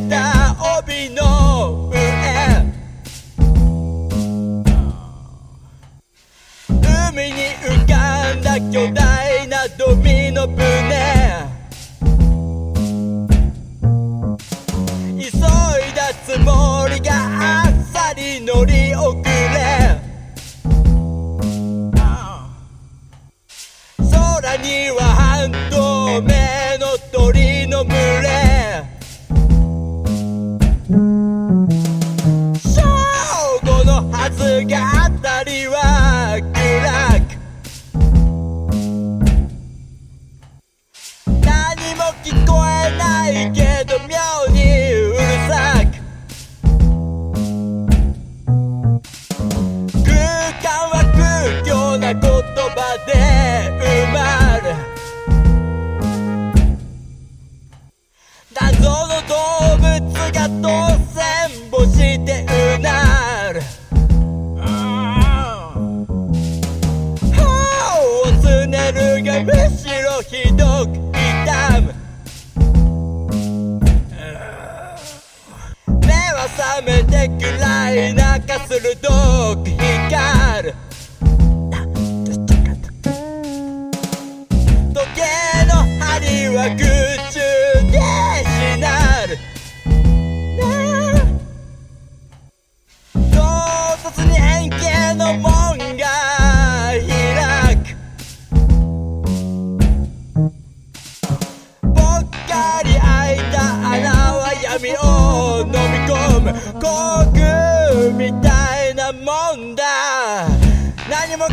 た帯の上海に浮かんだ巨大なドミノ船。急いだつもりがあっさり乗り遅れ。空には目ろひどく痛む目は覚めてくらい中鋭く光る。時計の針はグー。みたいなもんだ。何も考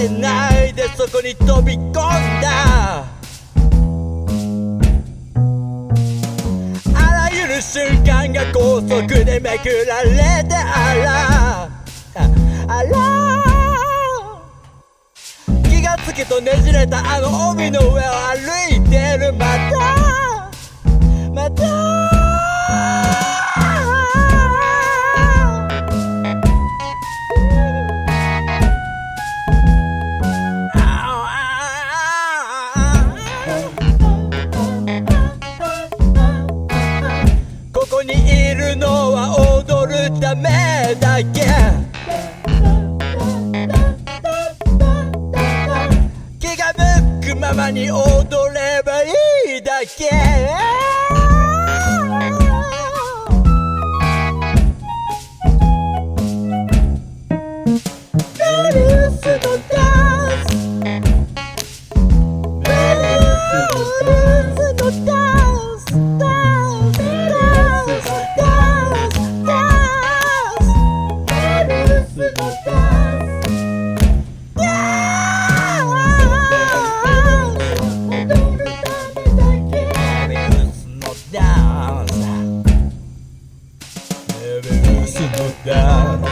えないでそこに飛び込んだ。あらゆる瞬間が高速でめくられてあら。あら。気がつけとねじれたあの帯の上を歩いてる。また。また。るのは踊るためだけ。気が向くままに踊ればいいだけ。down. Every once should look down.